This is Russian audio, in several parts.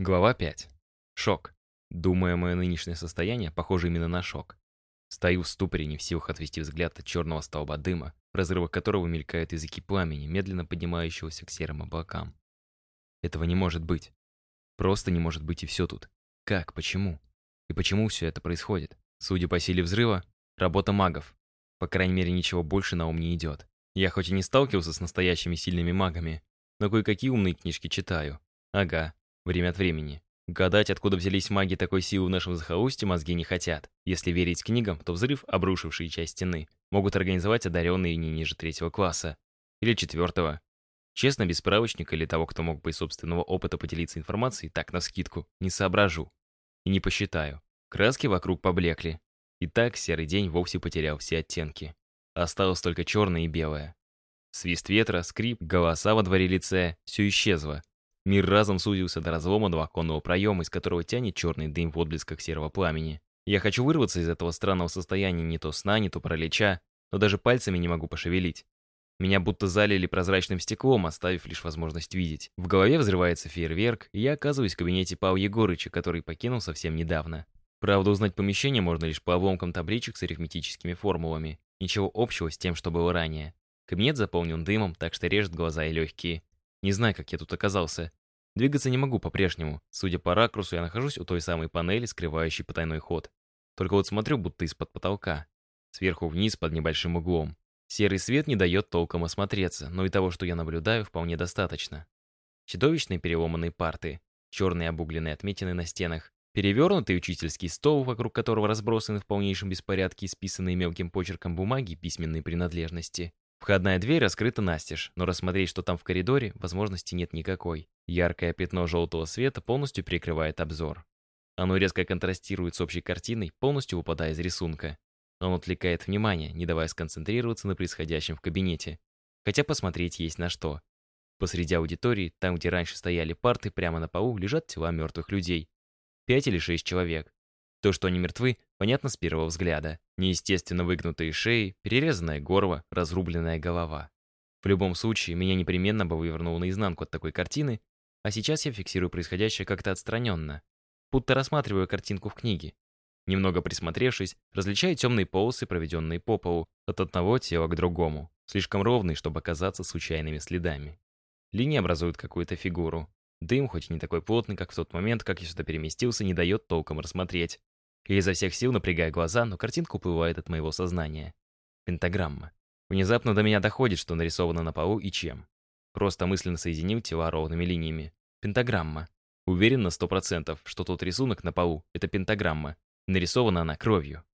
Глава 5. Шок. Думаю, мое нынешнее состояние похоже именно на шок. Стою в ступоре, не в силах отвести взгляд от черного столба дыма, в разрывах которого мелькают языки пламени, медленно поднимающегося к серым облакам. Этого не может быть. Просто не может быть и все тут. Как? Почему? И почему все это происходит? Судя по силе взрыва, работа магов. По крайней мере, ничего больше на ум не идет. Я хоть и не сталкивался с настоящими сильными магами, но кое-какие умные книжки читаю. Ага, время от времени. Гадать, откуда взялись маги такой силы в нашем захолустье, мозги не хотят. Если верить книгам, то взрыв, обрушивший часть стены, могут организовать одаренные не ниже третьего класса. Или четвертого. Честно, без справочника или того, кто мог бы из собственного опыта поделиться информацией, так, на скидку, не соображу. И не посчитаю. Краски вокруг поблекли. И так серый день вовсе потерял все оттенки. Осталось только черное и белое. Свист ветра, скрип, голоса во дворе лице — все исчезло. Мир разом сузился до разломанного оконного проема, из которого тянет черный дым в отблесках серого пламени. Я хочу вырваться из этого странного состояния не то сна, не то паралича, но даже пальцами не могу пошевелить. Меня будто залили прозрачным стеклом, оставив лишь возможность видеть. В голове взрывается фейерверк, и я оказываюсь в кабинете Павла Егорыча, который покинул совсем недавно. Правда, узнать помещение можно лишь по обломкам табличек с арифметическими формулами. Ничего общего с тем, что было ранее. Кабинет заполнен дымом, так что режет глаза и легкие. Не знаю, как я тут оказался. Двигаться не могу по-прежнему. Судя по ракурсу, я нахожусь у той самой панели, скрывающей потайной ход. Только вот смотрю, будто из-под потолка. Сверху вниз, под небольшим углом. Серый свет не дает толком осмотреться, но и того, что я наблюдаю, вполне достаточно. Чудовищные переломанные парты, черные обугленные отметины на стенах, перевернутый учительский стол, вокруг которого разбросаны в полнейшем беспорядке исписанные мелким почерком бумаги письменные принадлежности, Входная дверь раскрыта настежь, но рассмотреть, что там в коридоре, возможности нет никакой. Яркое пятно желтого света полностью перекрывает обзор. Оно резко контрастирует с общей картиной, полностью выпадая из рисунка. Он отвлекает внимание, не давая сконцентрироваться на происходящем в кабинете. Хотя посмотреть есть на что. Посреди аудитории, там, где раньше стояли парты, прямо на полу лежат тела мертвых людей. Пять или шесть человек. То, что они мертвы, понятно с первого взгляда. Неестественно выгнутые шеи, перерезанное горло, разрубленная голова. В любом случае, меня непременно бы вывернуло наизнанку от такой картины, а сейчас я фиксирую происходящее как-то отстраненно, будто рассматриваю картинку в книге. Немного присмотревшись, различаю темные полосы, проведенные по полу, от одного тела к другому, слишком ровные, чтобы оказаться случайными следами. Линии образуют какую-то фигуру. Дым, хоть и не такой плотный, как в тот момент, как я сюда переместился, не дает толком рассмотреть. Я изо всех сил напрягаю глаза, но картинка уплывает от моего сознания. Пентаграмма. Внезапно до меня доходит, что нарисовано на полу и чем. Просто мысленно соединил тела ровными линиями. Пентаграмма. Уверен на сто процентов, что тот рисунок на полу — это пентаграмма. Нарисована она кровью.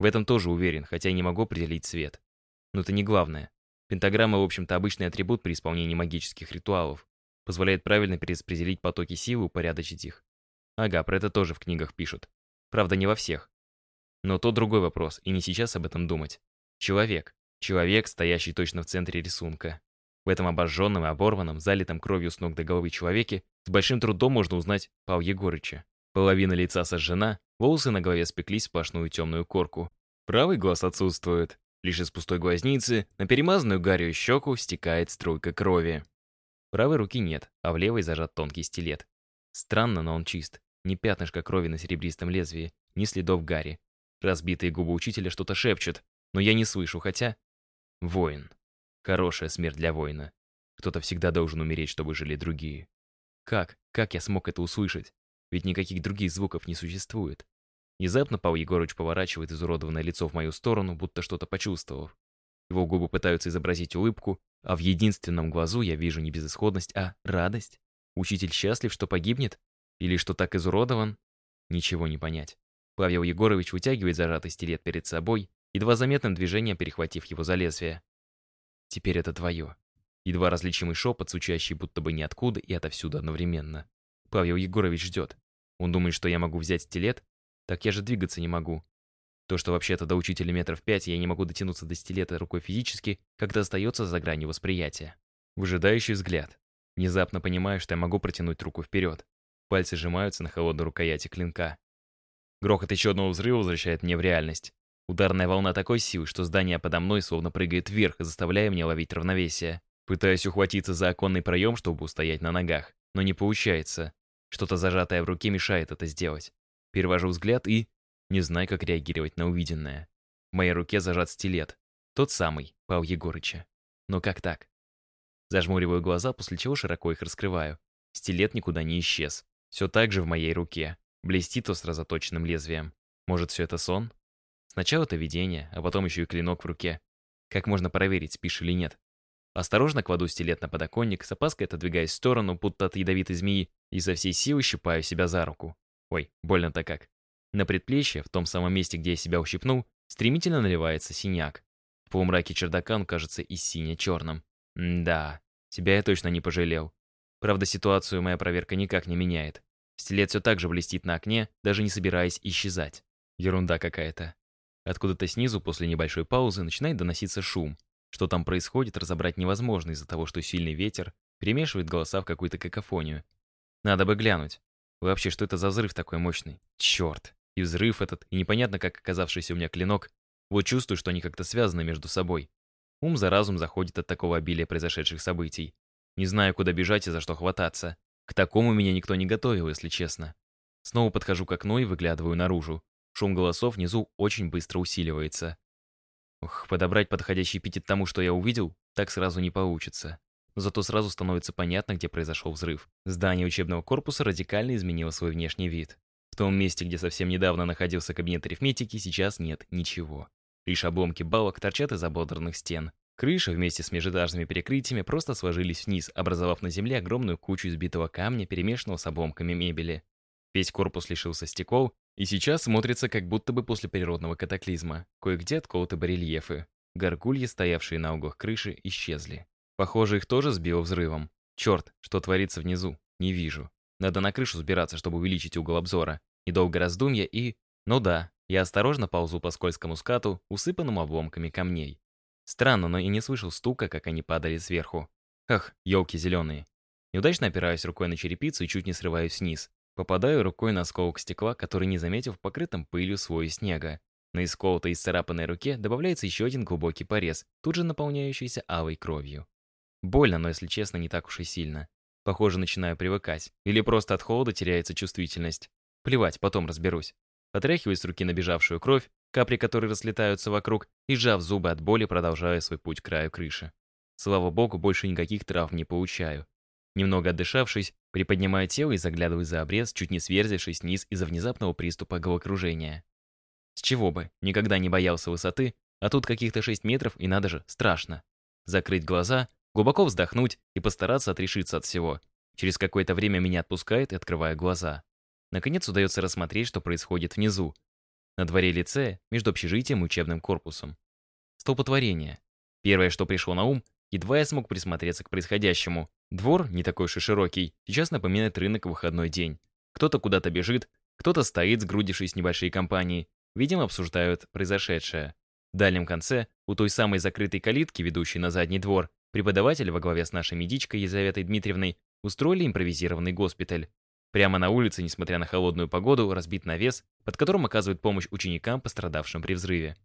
В этом тоже уверен, хотя и не могу определить цвет. Но это не главное. Пентаграмма, в общем-то, обычный атрибут при исполнении магических ритуалов. Позволяет правильно перераспределить потоки силы, упорядочить их. Ага, про это тоже в книгах пишут. Правда, не во всех. Но то другой вопрос, и не сейчас об этом думать. Человек. Человек, стоящий точно в центре рисунка. В этом обожженном и оборванном, залитом кровью с ног до головы человеке с большим трудом можно узнать Павла Егорыча. Половина лица сожжена, волосы на голове спеклись в сплошную темную корку. Правый глаз отсутствует. Лишь из пустой глазницы на перемазанную гарью щеку стекает струйка крови. Правой руки нет, а в левой зажат тонкий стилет. Странно, но он чист. Ни пятнышка крови на серебристом лезвии, ни следов Гарри. Разбитые губы учителя что-то шепчут, но я не слышу, хотя... Воин. Хорошая смерть для воина. Кто-то всегда должен умереть, чтобы жили другие. Как? Как я смог это услышать? Ведь никаких других звуков не существует. Внезапно Павел Егорович поворачивает изуродованное лицо в мою сторону, будто что-то почувствовав. Его губы пытаются изобразить улыбку, а в единственном глазу я вижу не безысходность, а радость. Учитель счастлив, что погибнет? Или что так изуродован? Ничего не понять. Павел Егорович вытягивает зажатый стилет перед собой, едва заметным движением перехватив его за лезвие. «Теперь это твое». Едва различимый шепот, звучащий будто бы ниоткуда и отовсюду одновременно. Павел Егорович ждет. Он думает, что я могу взять стилет? Так я же двигаться не могу. То, что вообще-то до учителя метров пять я не могу дотянуться до стилета рукой физически, когда остается за гранью восприятия. Выжидающий взгляд. Внезапно понимаю, что я могу протянуть руку вперед. Пальцы сжимаются на холодной рукояти клинка. Грохот еще одного взрыва возвращает меня в реальность. Ударная волна такой силы, что здание подо мной словно прыгает вверх, заставляя меня ловить равновесие. Пытаюсь ухватиться за оконный проем, чтобы устоять на ногах, но не получается. Что-то зажатое в руке мешает это сделать. Перевожу взгляд и... Не знаю, как реагировать на увиденное. В моей руке зажат стилет. Тот самый, Павел Егорыча. Но как так? Зажмуриваю глаза, после чего широко их раскрываю. Стилет никуда не исчез. Все так же в моей руке. Блестит остро заточенным лезвием. Может, все это сон? Сначала это видение, а потом еще и клинок в руке. Как можно проверить, спишь или нет? Осторожно кладу стилет на подоконник, с опаской отодвигаясь в сторону, будто от ядовитой змеи, и со всей силы щипаю себя за руку. Ой, больно-то как. На предплечье, в том самом месте, где я себя ущипнул, стремительно наливается синяк. В полумраке чердака он кажется и сине-черным. Да, себя я точно не пожалел. Правда, ситуацию моя проверка никак не меняет. Стилет все так же блестит на окне, даже не собираясь исчезать. Ерунда какая-то. Откуда-то снизу, после небольшой паузы, начинает доноситься шум. Что там происходит, разобрать невозможно из-за того, что сильный ветер перемешивает голоса в какую-то какофонию. Надо бы глянуть. Вообще, что это за взрыв такой мощный? Черт. И взрыв этот, и непонятно, как оказавшийся у меня клинок. Вот чувствую, что они как-то связаны между собой. Ум за разум заходит от такого обилия произошедших событий. Не знаю, куда бежать и за что хвататься. К такому меня никто не готовил, если честно. Снова подхожу к окну и выглядываю наружу. Шум голосов внизу очень быстро усиливается. Ух, подобрать подходящий эпитет тому, что я увидел, так сразу не получится. Зато сразу становится понятно, где произошел взрыв. Здание учебного корпуса радикально изменило свой внешний вид. В том месте, где совсем недавно находился кабинет арифметики, сейчас нет ничего. Лишь обломки балок торчат из ободранных стен. Крыши вместе с межэтажными перекрытиями просто сложились вниз, образовав на земле огромную кучу избитого камня, перемешанного с обломками мебели. Весь корпус лишился стекол, и сейчас смотрится как будто бы после природного катаклизма. Кое-где отколоты барельефы. Горгульи, стоявшие на углах крыши, исчезли. Похоже, их тоже сбило взрывом. Черт, что творится внизу, не вижу. Надо на крышу сбираться, чтобы увеличить угол обзора. Недолго раздумья и... Ну да, я осторожно ползу по скользкому скату, усыпанному обломками камней. Странно, но и не слышал стука, как они падали сверху. Ах, елки зеленые. Неудачно опираюсь рукой на черепицу и чуть не срываюсь вниз. Попадаю рукой на осколок стекла, который, не заметив, покрытым пылью слоя снега. На исколотой и царапанной руке добавляется еще один глубокий порез, тут же наполняющийся алой кровью. Больно, но, если честно, не так уж и сильно. Похоже, начинаю привыкать. Или просто от холода теряется чувствительность. Плевать, потом разберусь. Отряхиваю с руки набежавшую кровь, капли которой разлетаются вокруг, и, сжав зубы от боли, продолжаю свой путь к краю крыши. Слава богу, больше никаких травм не получаю. Немного отдышавшись, приподнимаю тело и заглядываю за обрез, чуть не сверзившись вниз из-за внезапного приступа головокружения. С чего бы, никогда не боялся высоты, а тут каких-то 6 метров и надо же, страшно. Закрыть глаза, Глубоко вздохнуть и постараться отрешиться от всего. Через какое-то время меня отпускает и открываю глаза. Наконец удается рассмотреть, что происходит внизу. На дворе лицея, между общежитием и учебным корпусом. Столпотворение. Первое, что пришло на ум, едва я смог присмотреться к происходящему. Двор, не такой уж и широкий, сейчас напоминает рынок в выходной день. Кто-то куда-то бежит, кто-то стоит, сгрудившись в небольшие компании. Видимо, обсуждают произошедшее. В дальнем конце, у той самой закрытой калитки, ведущей на задний двор, Преподаватели во главе с нашей медичкой Елизаветой Дмитриевной устроили импровизированный госпиталь. Прямо на улице, несмотря на холодную погоду, разбит навес, под которым оказывают помощь ученикам, пострадавшим при взрыве.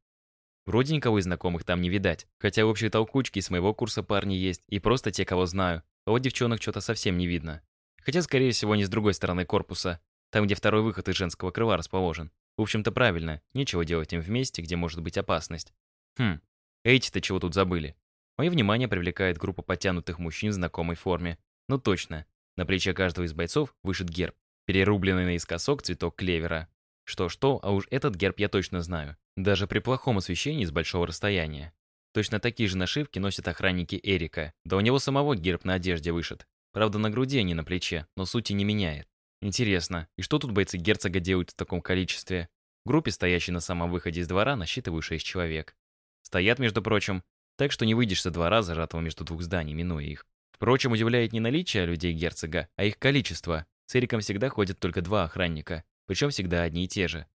Вроде никого из знакомых там не видать, хотя общие толкучки с моего курса парни есть, и просто те, кого знаю, а вот девчонок что-то совсем не видно. Хотя, скорее всего, не с другой стороны корпуса, там, где второй выход из женского крыла расположен. В общем-то, правильно, нечего делать им вместе, где может быть опасность. Хм, эти-то чего тут забыли? Мое внимание привлекает группа подтянутых мужчин в знакомой форме. Ну точно, на плече каждого из бойцов вышит герб, перерубленный наискосок цветок клевера. Что-что, а уж этот герб я точно знаю. Даже при плохом освещении с большого расстояния. Точно такие же нашивки носят охранники Эрика. Да у него самого герб на одежде вышит. Правда, на груди, а не на плече, но сути не меняет. Интересно, и что тут бойцы герцога делают в таком количестве? В группе, стоящей на самом выходе из двора, насчитываю 6 человек. Стоят, между прочим, так что не выйдешь со двора, зажатого между двух зданий, минуя их. Впрочем, удивляет не наличие людей герцога, а их количество. С Эриком всегда ходят только два охранника, причем всегда одни и те же.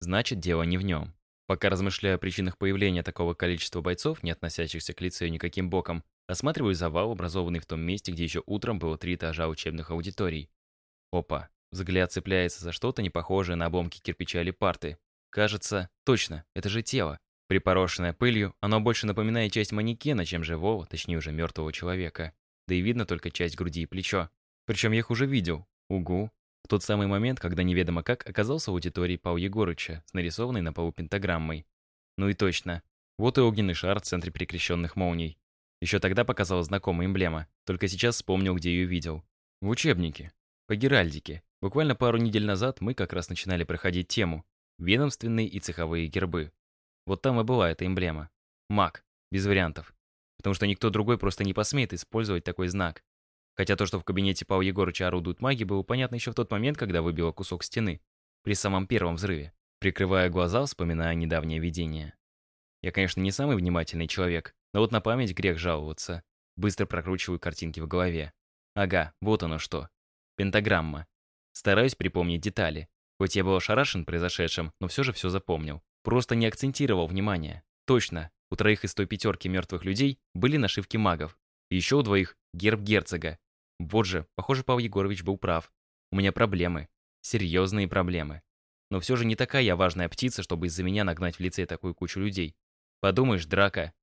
Значит, дело не в нем. Пока размышляю о причинах появления такого количества бойцов, не относящихся к лицею никаким боком, осматриваю завал, образованный в том месте, где еще утром было три этажа учебных аудиторий. Опа, взгляд цепляется за что-то непохожее на обломки кирпича или парты. Кажется, точно, это же тело. Припорошенное пылью, оно больше напоминает часть манекена, чем живого, точнее уже мертвого человека. Да и видно только часть груди и плечо. Причем я их уже видел. Угу. тот самый момент, когда неведомо как оказался в аудитории Пау Егорыча с нарисованной на полу пентаграммой. Ну и точно. Вот и огненный шар в центре перекрещенных молний. Еще тогда показалась знакомая эмблема, только сейчас вспомнил, где ее видел. В учебнике. По геральдике. Буквально пару недель назад мы как раз начинали проходить тему «Ведомственные и цеховые гербы». Вот там и была эта эмблема. Маг. Без вариантов. Потому что никто другой просто не посмеет использовать такой знак. Хотя то, что в кабинете Павла Егорыча орудуют маги, было понятно еще в тот момент, когда выбило кусок стены. При самом первом взрыве. Прикрывая глаза, вспоминая недавнее видение. Я, конечно, не самый внимательный человек, но вот на память грех жаловаться. Быстро прокручиваю картинки в голове. Ага, вот оно что. Пентаграмма. Стараюсь припомнить детали. Хоть я был ошарашен произошедшим, но все же все запомнил. Просто не акцентировал внимание. Точно, у троих из той пятерки мертвых людей были нашивки магов. И еще у двоих герб герцога. Вот же, похоже, Павел Егорович был прав. У меня проблемы. Серьезные проблемы. Но все же не такая я важная птица, чтобы из-за меня нагнать в лице такую кучу людей. Подумаешь, драка.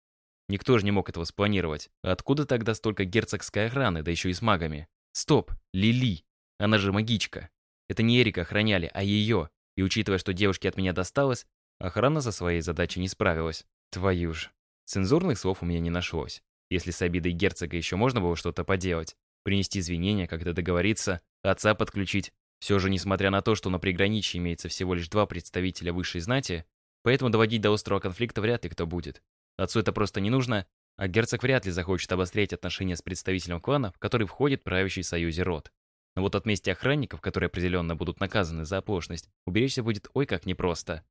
Никто же не мог этого спланировать. Откуда тогда столько герцогской охраны, да еще и с магами? Стоп, Лили. Она же магичка. Это не Эрика охраняли, а ее. И учитывая, что девушке от меня досталось, охрана за своей задачей не справилась. Твою ж. Цензурных слов у меня не нашлось. Если с обидой герцога еще можно было что-то поделать, принести извинения, как-то договориться, отца подключить. Все же, несмотря на то, что на приграничье имеется всего лишь два представителя высшей знати, поэтому доводить до острого конфликта вряд ли кто будет. Отцу это просто не нужно, а герцог вряд ли захочет обострять отношения с представителем клана, в который входит правящий в союзе род. Но вот от мести охранников, которые определенно будут наказаны за оплошность, уберечься будет ой как непросто.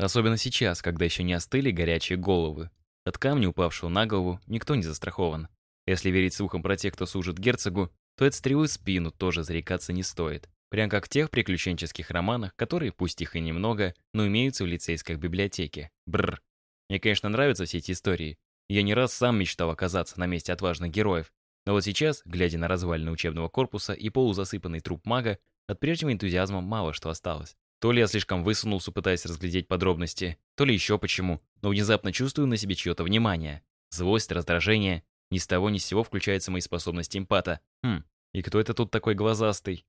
Особенно сейчас, когда еще не остыли горячие головы. От камня, упавшего на голову, никто не застрахован. Если верить слухам про тех, кто служит герцогу, то от стрелы в спину тоже зарекаться не стоит. Прям как в тех приключенческих романах, которые, пусть их и немного, но имеются в лицейской библиотеке. Бррр. Мне, конечно, нравятся все эти истории. Я не раз сам мечтал оказаться на месте отважных героев. Но вот сейчас, глядя на развалины учебного корпуса и полузасыпанный труп мага, от прежнего энтузиазма мало что осталось. То ли я слишком высунулся, пытаясь разглядеть подробности, то ли еще почему, но внезапно чувствую на себе чье-то внимание. Злость, раздражение. Ни с того ни с сего включаются мои способности эмпата. Хм, и кто это тут такой глазастый?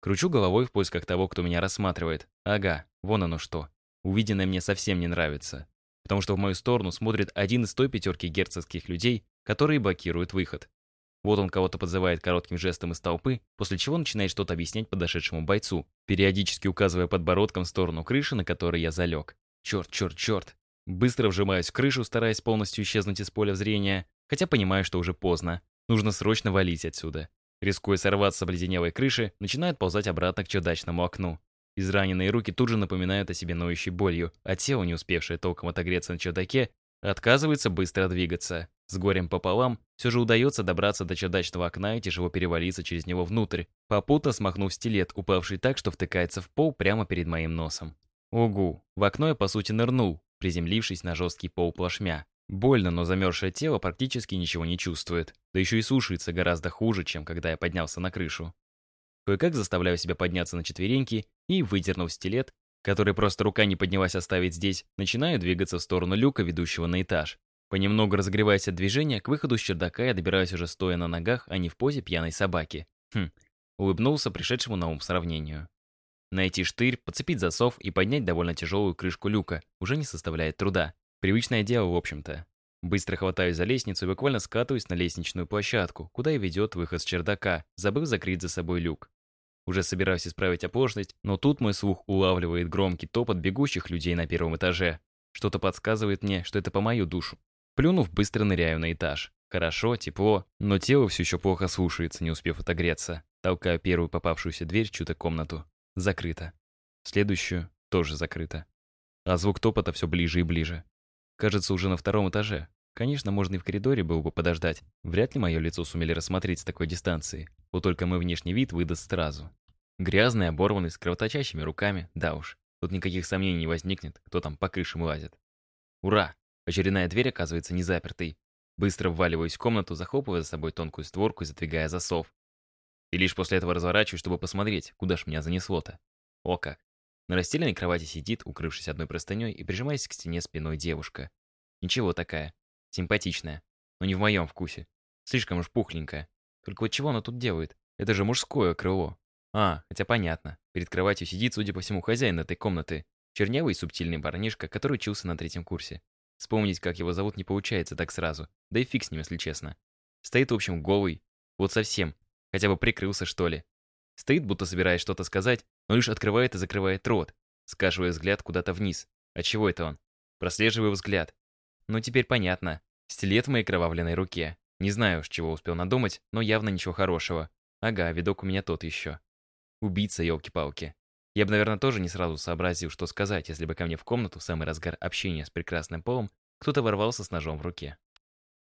Кручу головой в поисках того, кто меня рассматривает. Ага, вон оно что. Увиденное мне совсем не нравится. Потому что в мою сторону смотрит один из той пятерки герцогских людей, которые блокируют выход. Вот он кого-то подзывает коротким жестом из толпы, после чего начинает что-то объяснять подошедшему бойцу, периодически указывая подбородком в сторону крыши, на которой я залег. Черт, черт, черт. Быстро вжимаюсь в крышу, стараясь полностью исчезнуть из поля зрения, хотя понимаю, что уже поздно. Нужно срочно валить отсюда. Рискуя сорваться с обледенелой крыши, начинает ползать обратно к чердачному окну. Израненные руки тут же напоминают о себе ноющей болью, а тело, не успевшее толком отогреться на чердаке, отказывается быстро двигаться. С горем пополам все же удается добраться до чердачного окна и тяжело перевалиться через него внутрь, попутно смахнув стилет, упавший так, что втыкается в пол прямо перед моим носом. Угу, в окно я по сути нырнул, приземлившись на жесткий пол плашмя. Больно, но замерзшее тело практически ничего не чувствует, да еще и сушится гораздо хуже, чем когда я поднялся на крышу. Кое-как заставляю себя подняться на четвереньки и, выдернув стилет, который просто рука не поднялась оставить здесь, начинаю двигаться в сторону люка, ведущего на этаж. Понемногу разогреваясь от движения, к выходу с чердака я добираюсь уже стоя на ногах, а не в позе пьяной собаки. Хм, улыбнулся пришедшему на ум сравнению. Найти штырь, подцепить засов и поднять довольно тяжелую крышку люка уже не составляет труда. Привычное дело, в общем-то. Быстро хватаюсь за лестницу и буквально скатываюсь на лестничную площадку, куда и ведет выход с чердака, забыв закрыть за собой люк. Уже собираюсь исправить оплошность, но тут мой слух улавливает громкий топот бегущих людей на первом этаже. Что-то подсказывает мне, что это по мою душу. Плюнув, быстро ныряю на этаж. Хорошо, тепло, но тело все еще плохо слушается, не успев отогреться. Толкаю первую попавшуюся дверь в чью-то комнату. Закрыто. Следующую тоже закрыто. А звук топота все ближе и ближе. Кажется, уже на втором этаже. Конечно, можно и в коридоре было бы подождать. Вряд ли мое лицо сумели рассмотреть с такой дистанции. Вот только мой внешний вид выдаст сразу. Грязный, оборванный, с кровоточащими руками. Да уж, тут никаких сомнений не возникнет, кто там по крышам лазит. Ура! Очередная дверь оказывается не запертой. Быстро вваливаюсь в комнату, захлопывая за собой тонкую створку и задвигая засов. И лишь после этого разворачиваюсь, чтобы посмотреть, куда ж меня занесло-то. О как. На расстеленной кровати сидит, укрывшись одной простыней и прижимаясь к стене спиной девушка. Ничего такая. Симпатичная. Но не в моем вкусе. Слишком уж пухленькая. Только вот чего она тут делает? Это же мужское крыло. А, хотя понятно. Перед кроватью сидит, судя по всему, хозяин этой комнаты. Чернявый и субтильный парнишка, который учился на третьем курсе. Вспомнить, как его зовут, не получается так сразу. Да и фиг с ним, если честно. Стоит, в общем, голый. Вот совсем. Хотя бы прикрылся, что ли. Стоит, будто собираясь что-то сказать, но лишь открывает и закрывает рот, скашивая взгляд куда-то вниз. А чего это он? Прослеживаю взгляд. Ну, теперь понятно. Стилет в моей кровавленной руке. Не знаю уж, чего успел надумать, но явно ничего хорошего. Ага, видок у меня тот еще. Убийца, елки-палки. Я бы, наверное, тоже не сразу сообразил, что сказать, если бы ко мне в комнату в самый разгар общения с прекрасным полом кто-то ворвался с ножом в руке.